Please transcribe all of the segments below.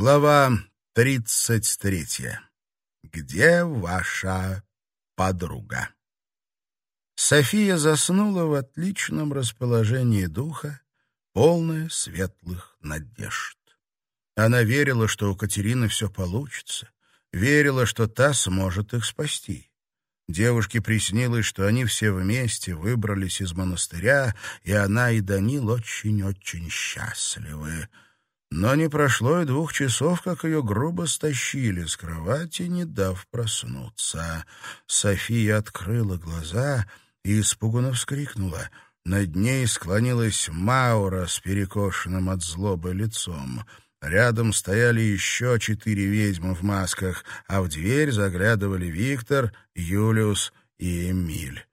Глава тридцать третья. Где ваша подруга? София заснула в отличном расположении духа, полная светлых надежд. Она верила, что у Катерины все получится, верила, что та сможет их спасти. Девушке приснилось, что они все вместе выбрались из монастыря, и она и Данил очень-очень счастливы. Но не прошло и двух часов, как ее грубо стащили с кровати, не дав проснуться. София открыла глаза и испуганно вскрикнула. Над ней склонилась Маура с перекошенным от злобы лицом. Рядом стояли еще четыре ведьмы в масках, а в дверь заглядывали Виктор, Юлиус и Эмиль.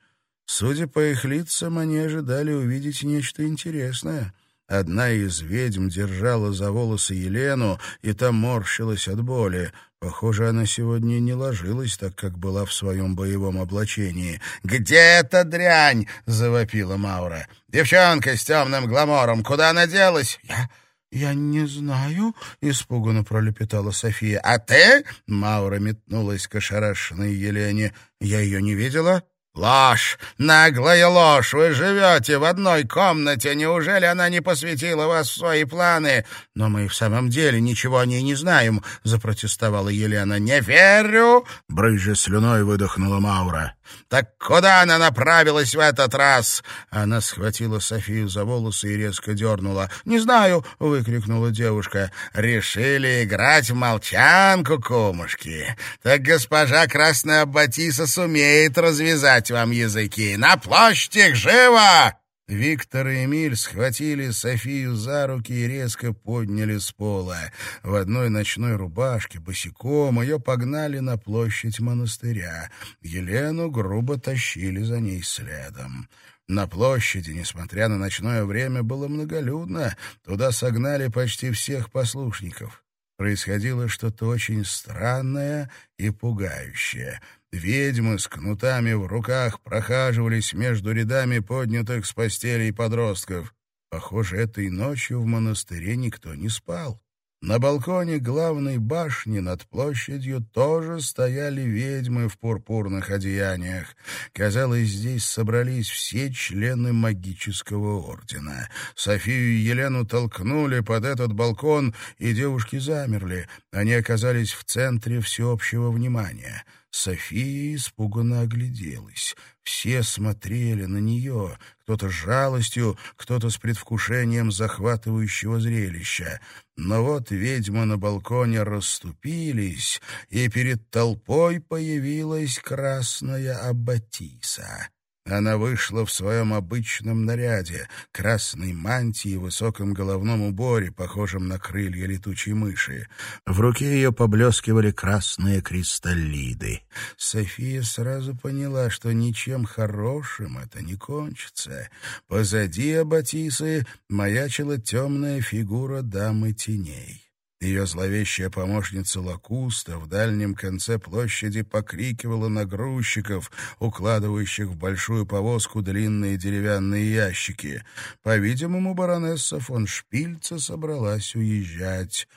Судя по их лицам, они ожидали увидеть нечто интересное — Одна из ведьм держала за волосы Елену, и та морщилась от боли. Похоже, она сегодня не ложилась, так как была в своем боевом облачении. «Где эта дрянь?» — завопила Маура. «Девчонка с темным гламором, куда она делась?» «Я... я не знаю», — испуганно пролепетала София. «А ты?» — Маура метнулась к ошарашенной Елене. «Я ее не видела?» «Ложь! Наглая ложь! Вы живете в одной комнате. Неужели она не посвятила вас в свои планы?» «Но мы в самом деле ничего о ней не знаем», — запротестовала Елена. «Не верю!» — брыжа слюной выдохнула Маура. «Так куда она направилась в этот раз?» Она схватила Софию за волосы и резко дернула. «Не знаю!» — выкрикнула девушка. «Решили играть в молчанку, кумушки. Так госпожа Красная Батиса сумеет развязать вам языки! На площадь живо!» Виктор и Эмиль схватили Софию за руки и резко подняли с пола. В одной ночной рубашке, босиком, ее погнали на площадь монастыря. Елену грубо тащили за ней следом. На площади, несмотря на ночное время, было многолюдно. Туда согнали почти всех послушников. Происходило что-то очень странное и пугающее — Ведьмы с кнутами в руках прохаживались между рядами поднятых с постелей подростков. Похоже, этой ночью в монастыре никто не спал. На балконе главной башни над площадью тоже стояли ведьмы в пурпурных одеяниях. Казалось, здесь собрались все члены магического ордена. Софию и Елену толкнули под этот балкон, и девушки замерли. Они оказались в центре всеобщего внимания. София испуганно огляделась. Все смотрели на нее, кто-то с жалостью, кто-то с предвкушением захватывающего зрелища. Но вот ведьмы на балконе расступились, и перед толпой появилась красная аббатиса. Она вышла в своем обычном наряде, красной мантии и высоком головном уборе, похожем на крылья летучей мыши. В руке ее поблескивали красные кристаллиды. София сразу поняла, что ничем хорошим это не кончится. Позади Аббатисы маячила темная фигура дамы теней. Ее зловещая помощница Лакуста в дальнем конце площади покрикивала на грузчиков, укладывающих в большую повозку длинные деревянные ящики. По-видимому, баронесса фон Шпильца собралась уезжать.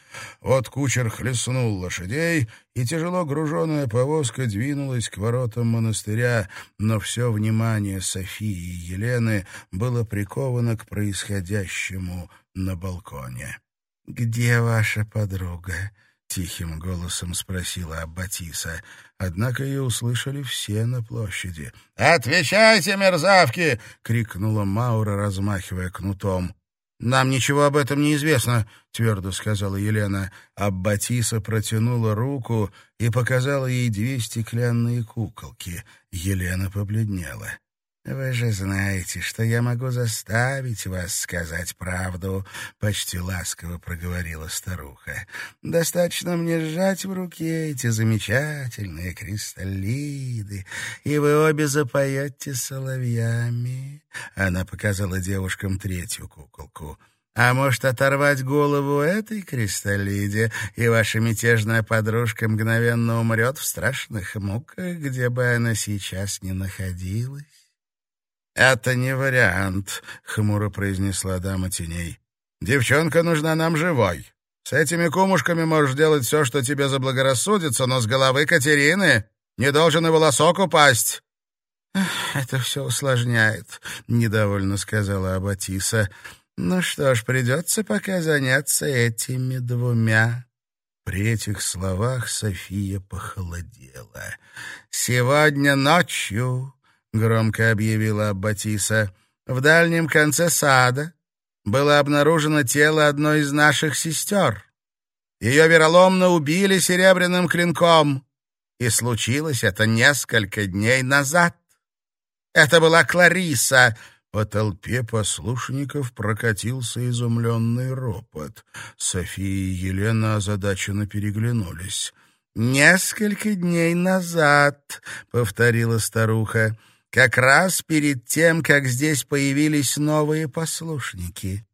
Вот кучер хлестнул лошадей, и тяжело груженная повозка двинулась к воротам монастыря, но все внимание Софии и Елены было приковано к происходящему на балконе. «Где ваша подруга?» — тихим голосом спросила Аббатиса. Однако ее услышали все на площади. «Отвечайте, мерзавки!» — крикнула Маура, размахивая кнутом. «Нам ничего об этом не известно», — твердо сказала Елена. Аббатиса протянула руку и показала ей две стеклянные куколки. Елена побледнела. «Вы же знаете, что я могу заставить вас сказать правду», — почти ласково проговорила старуха. «Достаточно мне сжать в руке эти замечательные кристаллиды, и вы обе запоете соловьями». Она показала девушкам третью куколку. А может, оторвать голову этой кристаллиде, и ваша мятежная подружка мгновенно умрет в страшных муках, где бы она сейчас ни находилась? «Это не вариант», — хмуро произнесла дама теней. «Девчонка нужна нам живой. С этими кумушками можешь делать все, что тебе заблагорассудится, но с головы Катерины не должен и волосок упасть». «Это все усложняет», — недовольно сказала Аббатиса. «Ну что ж, придется пока заняться этими двумя». При этих словах София похолодела. «Сегодня ночью», — громко объявила Аббатиса, — «в дальнем конце сада было обнаружено тело одной из наших сестер. Ее вероломно убили серебряным клинком, и случилось это несколько дней назад. Это была Клариса, по толпе послушников прокатился изумленный ропот. София и Елена озадаченно переглянулись. «Несколько дней назад», — повторила старуха, — «как раз перед тем, как здесь появились новые послушники.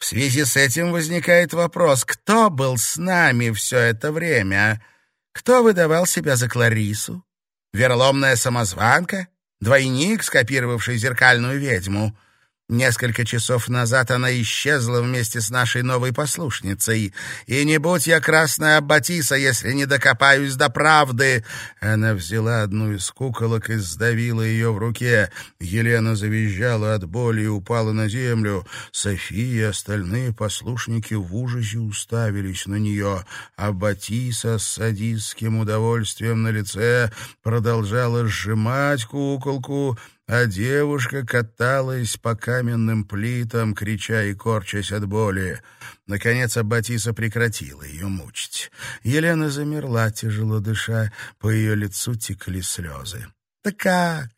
В связи с этим возникает вопрос, кто был с нами все это время? Кто выдавал себя за Кларису? Вероломная самозванка? Двойник, скопировавший зеркальную ведьму. Несколько часов назад она исчезла вместе с нашей новой послушницей. И не будь я красная аббатиса, если не докопаюсь до правды. Она взяла одну из куколок и сдавила ее в руке. Елена завизжала от боли и упала на землю. София и остальные послушники в ужасе уставились на нее. Аббатиса с садистским удовольствием на лице продолжала сжимать куколку, а девушка каталась по каменным плитам, крича и корчась от боли. Наконец Аббатиса прекратила ее мучить. Елена замерла, тяжело дыша, по ее лицу текли слезы. «Да как?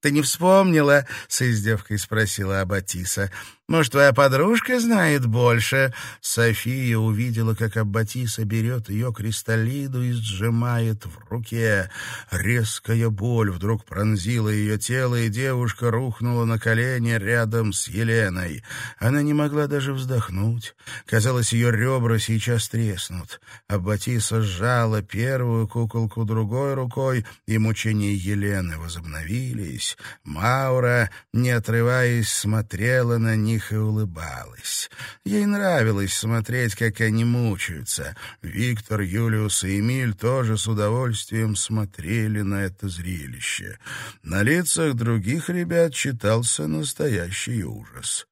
Ты не вспомнила?» — с издевкой спросила Аббатиса. Может, твоя подружка знает больше?» София увидела, как Аббатиса берет ее кристаллиду и сжимает в руке. Резкая боль вдруг пронзила ее тело, и девушка рухнула на колени рядом с Еленой. Она не могла даже вздохнуть. Казалось, ее ребра сейчас треснут. Аббатиса сжала первую куколку другой рукой, и мучения Елены возобновились. Маура, не отрываясь, смотрела на них, них и улыбалась. Ей нравилось смотреть, как они мучаются. Виктор, Юлиус и Эмиль тоже с удовольствием смотрели на это зрелище. На лицах других ребят читался настоящий ужас.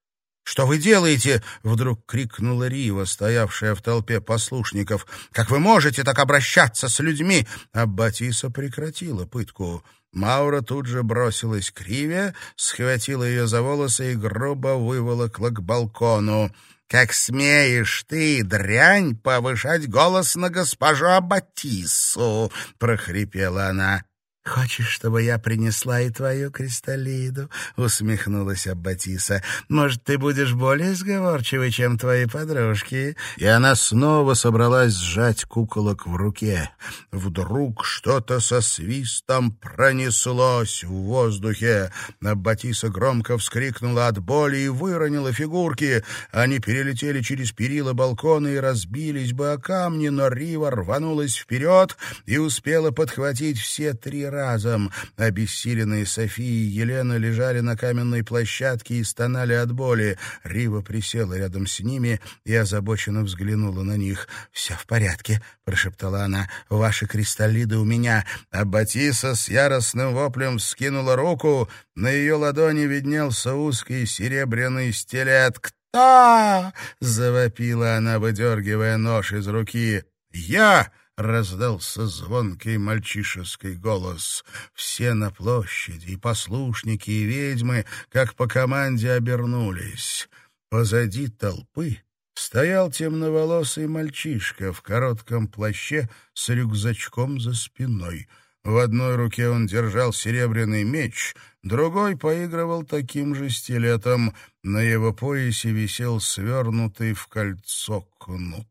«Что вы делаете?» — вдруг крикнула Рива, стоявшая в толпе послушников. «Как вы можете так обращаться с людьми?» Аббатиса прекратила пытку. Маура тут же бросилась к Риве, схватила ее за волосы и грубо выволокла к балкону. «Как смеешь ты, дрянь, повышать голос на госпожу Аббатису!» — прохрипела она. «Хочешь, чтобы я принесла и твою кристаллиду?» — усмехнулась Аббатиса. «Может, ты будешь более сговорчивой, чем твои подружки?» И она снова собралась сжать куколок в руке. Вдруг что-то со свистом пронеслось в воздухе. Аббатиса громко вскрикнула от боли и выронила фигурки. Они перелетели через перила балкона и разбились бы о камни, но Рива рванулась вперед и успела подхватить все три разом. Обессиленные София и Елена лежали на каменной площадке и стонали от боли. Рива присела рядом с ними и озабоченно взглянула на них. «Все в порядке», — прошептала она. «Ваши кристаллиды у меня». А Батиса с яростным воплем вскинула руку. На ее ладони виднелся узкий серебряный стилет. «Кто?» — завопила она, выдергивая нож из руки. «Я!» Раздался звонкий мальчишеский голос. Все на площади, и послушники, и ведьмы, как по команде, обернулись. Позади толпы стоял темноволосый мальчишка в коротком плаще с рюкзачком за спиной. В одной руке он держал серебряный меч, другой поигрывал таким же стилетом. На его поясе висел свернутый в кольцо кнут.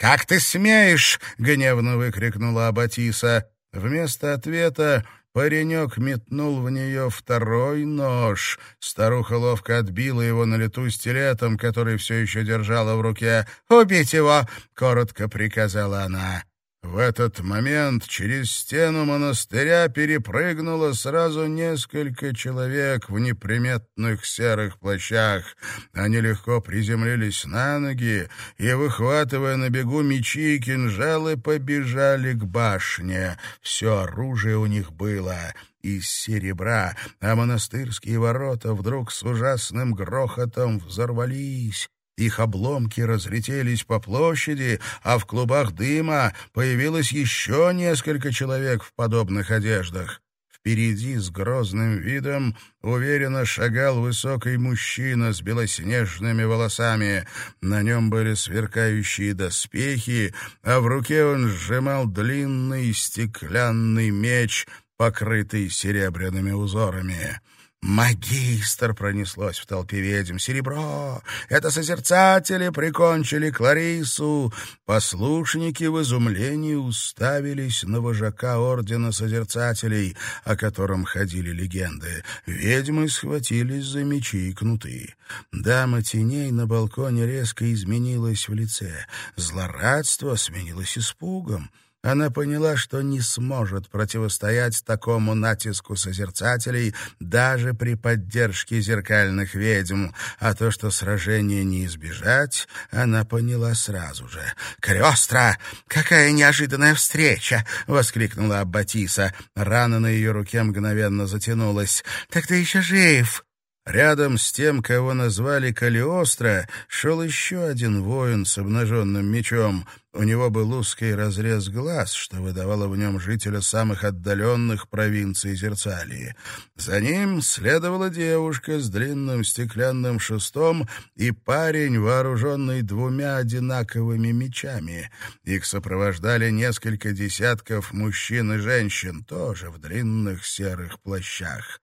«Как ты смеешь!» — гневно выкрикнула Аббатиса. Вместо ответа паренек метнул в нее второй нож. Старуха ловко отбила его на лету стилетом, который все еще держала в руке. «Убить его!» — коротко приказала она. В этот момент через стену монастыря перепрыгнуло сразу несколько человек в неприметных серых плащах. Они легко приземлились на ноги и, выхватывая на бегу мечи и кинжалы, побежали к башне. Все оружие у них было из серебра, а монастырские ворота вдруг с ужасным грохотом взорвались. Их обломки разлетелись по площади, а в клубах дыма появилось еще несколько человек в подобных одеждах. Впереди с грозным видом уверенно шагал высокий мужчина с белоснежными волосами. На нем были сверкающие доспехи, а в руке он сжимал длинный стеклянный меч, покрытый серебряными узорами. «Магистр!» — пронеслось в толпе ведьм. «Серебро! Это созерцатели прикончили Кларису!» Послушники в изумлении уставились на вожака Ордена Созерцателей, о котором ходили легенды. Ведьмы схватились за мечи и кнуты. Дама теней на балконе резко изменилась в лице. Злорадство сменилось испугом. Она поняла, что не сможет противостоять такому натиску созерцателей даже при поддержке зеркальных ведьм, а то, что сражение не избежать, она поняла сразу же. «Калиостро! Какая неожиданная встреча!» — воскликнула Аббатиса. Рана на ее руке мгновенно затянулась. «Так ты еще жив!» Рядом с тем, кого назвали Калиостро, шел еще один воин с обнаженным мечом. У него был узкий разрез глаз, что выдавало в нем жителя самых отдаленных провинций Зерцалии. За ним следовала девушка с длинным стеклянным шестом и парень, вооруженный двумя одинаковыми мечами. Их сопровождали несколько десятков мужчин и женщин, тоже в длинных серых плащах.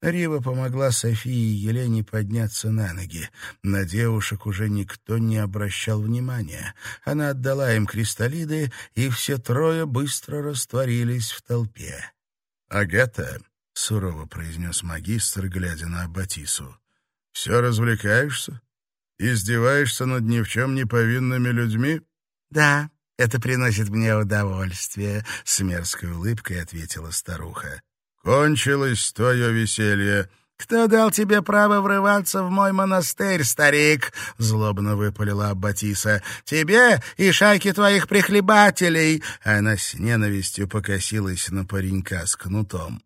Рива помогла Софии и Елене подняться на ноги. На девушек уже никто не обращал внимания. Она отдала им кристаллиды, и все трое быстро растворились в толпе. «Агата», — сурово произнес магистр, глядя на Аббатису, — «все развлекаешься? Издеваешься над ни в чем не повинными людьми?» «Да, это приносит мне удовольствие», — с мерзкой улыбкой ответила старуха. Кончилось твое веселье. «Кто дал тебе право врываться в мой монастырь, старик?» — злобно выпалила Аббатиса. «Тебе и шайке твоих прихлебателей!» Она с ненавистью покосилась на паренька с кнутом.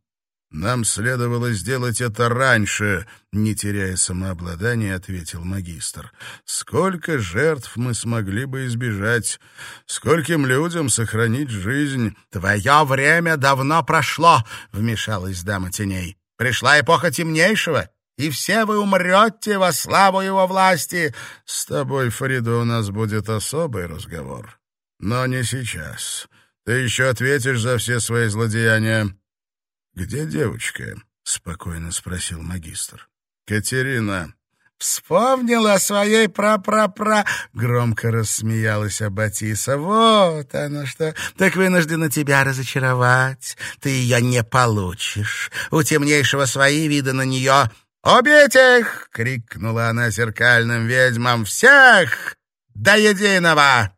«Нам следовало сделать это раньше», — не теряя самообладания, ответил магистр. «Сколько жертв мы смогли бы избежать? Скольким людям сохранить жизнь?» «Твое время давно прошло», — вмешалась дама теней. «Пришла эпоха темнейшего, и все вы умрете во славу его власти. С тобой, Фарида, у нас будет особый разговор. Но не сейчас. Ты еще ответишь за все свои злодеяния». «Где девочка?» — спокойно спросил магистр. «Катерина». «Вспомнила о своей пра-пра-пра!» — громко рассмеялась Аббатиса. «Вот оно что! Так вынуждена тебя разочаровать. Ты ее не получишь. У темнейшего свои виды на нее. «Убить их!» — крикнула она зеркальным ведьмам. «Всех! До единого!»